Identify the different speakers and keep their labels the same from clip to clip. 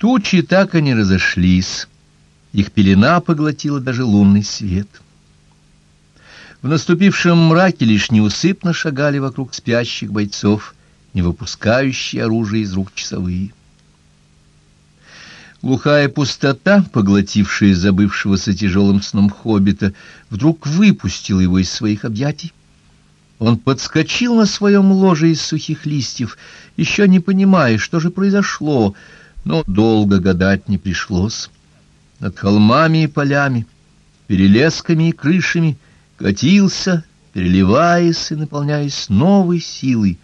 Speaker 1: Тучи так и не разошлись. Их пелена поглотила даже лунный свет. В наступившем мраке лишь неусыпно шагали вокруг спящих бойцов, не выпускающие оружие из рук часовые. Глухая пустота, поглотившая забывшегося тяжелым сном хоббита, вдруг выпустила его из своих объятий. Он подскочил на своем ложе из сухих листьев, еще не понимая, что же произошло, но долго гадать не пришлось. Над холмами и полями, перелесками и крышами катился, переливаясь и наполняясь новой силой,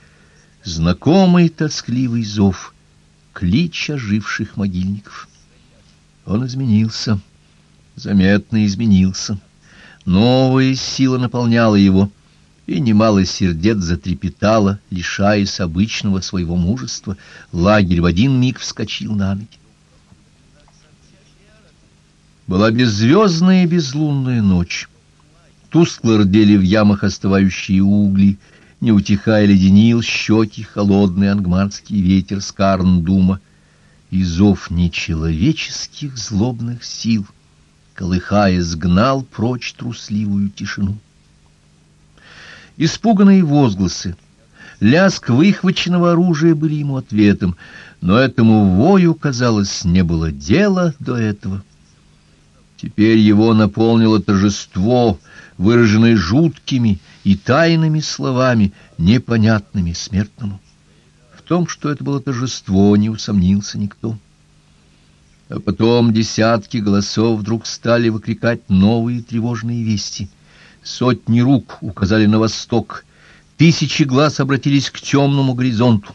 Speaker 1: знакомый тоскливый зов — клич оживших могильников. Он изменился, заметно изменился. Новая сила наполняла его, и немало сердец затрепетало, лишаясь обычного своего мужества. Лагерь в один миг вскочил на ноги. Была беззвездная и безлунная ночь. Тускло рдели в ямах остывающие угли — не утихая леденил щеки холодный ангмарский ветер с Карндума, и зов нечеловеческих злобных сил, колыхая, сгнал прочь трусливую тишину. Испуганные возгласы, лязг выхваченного оружия были ему ответом, но этому вою, казалось, не было дела до этого. Теперь его наполнило торжество, выраженное жуткими и тайными словами, непонятными смертному. В том, что это было торжество, не усомнился никто. А потом десятки голосов вдруг стали выкрикать новые тревожные вести. Сотни рук указали на восток, тысячи глаз обратились к темному горизонту.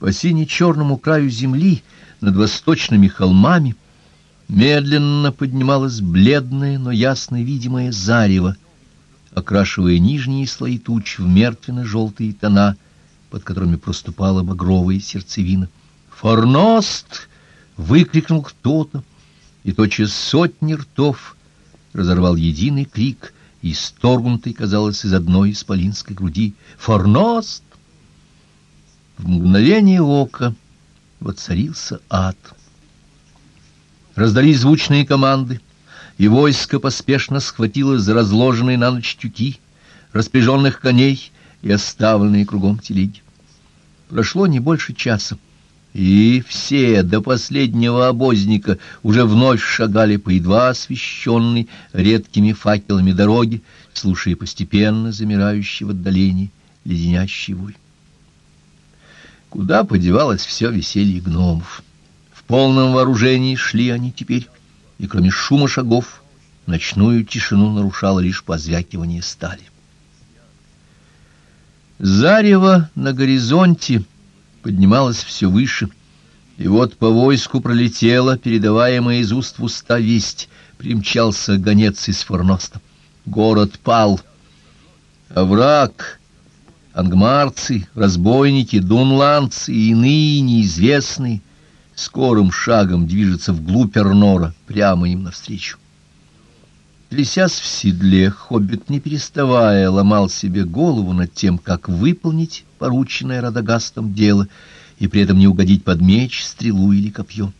Speaker 1: По сине-черному краю земли над восточными холмами медленно поднималось бледное, но ясно видимое зарево, окрашивая нижние слои туч в мертвенно-желтые тона, под которыми проступала багровая сердцевина. «Форност!» — выкрикнул кто-то, и тотчас сотни ртов разорвал единый крик, исторгнутый, казалось, из одной исполинской груди. «Форност!» В мгновение ока воцарился ад. Раздались звучные команды — и войско поспешно схватило за разложенные на ночь тюки, распряженных коней и оставленные кругом телеги. Прошло не больше часа, и все до последнего обозника уже вновь шагали по едва освещенной редкими факелами дороги, слушая постепенно замирающий в отдалении леденящий вой. Куда подевалось все веселье гномов? В полном вооружении шли они теперь и кроме шума шагов ночную тишину нарушало лишь позвякивание стали. Зарево на горизонте поднималось все выше, и вот по войску пролетела, передаваемая из уст в уста весть, примчался гонец из Форноста. Город пал. А враг, ангмарцы, разбойники, дунландцы и иные неизвестные — скорым шагом движется вглубь Эрнора, прямо им навстречу. Трясясь в седле, хоббит, не переставая, ломал себе голову над тем, как выполнить порученное Радагастом дело и при этом не угодить под меч, стрелу или копье.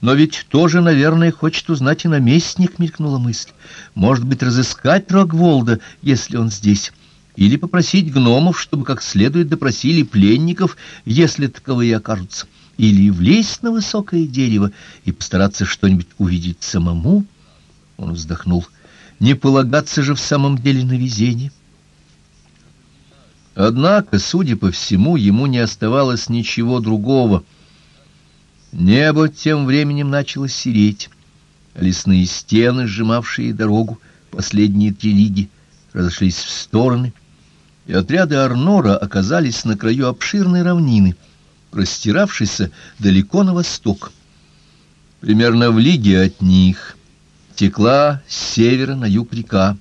Speaker 1: Но ведь тоже, наверное, хочет узнать и наместник, мелькнула мысль. Может быть, разыскать Рогволда, если он здесь, или попросить гномов, чтобы как следует допросили пленников, если таковые окажутся или влезть на высокое дерево и постараться что-нибудь увидеть самому. Он вздохнул. Не полагаться же в самом деле на везение. Однако, судя по всему, ему не оставалось ничего другого. Небо тем временем начало сереть. Лесные стены, сжимавшие дорогу, последние три лиги, разошлись в стороны, и отряды Арнора оказались на краю обширной равнины — простиравшийся далеко на восток. Примерно в лиге от них текла с севера на юг река.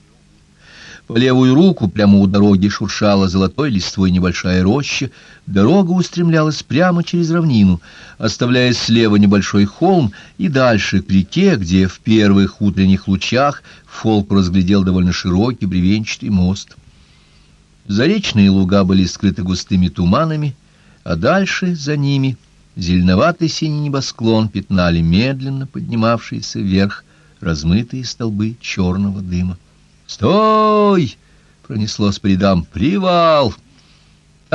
Speaker 1: По левую руку прямо у дороги шуршала золотой листвой небольшая роща, дорога устремлялась прямо через равнину, оставляя слева небольшой холм и дальше к реке, где в первых утренних лучах Фолк разглядел довольно широкий бревенчатый мост. Заречные луга были скрыты густыми туманами, а дальше за ними Зеленоватый синий небосклон пятнали медленно поднимавшиеся вверх размытые столбы черного дыма. «Стой!» — пронеслось по рядам. «Привал!»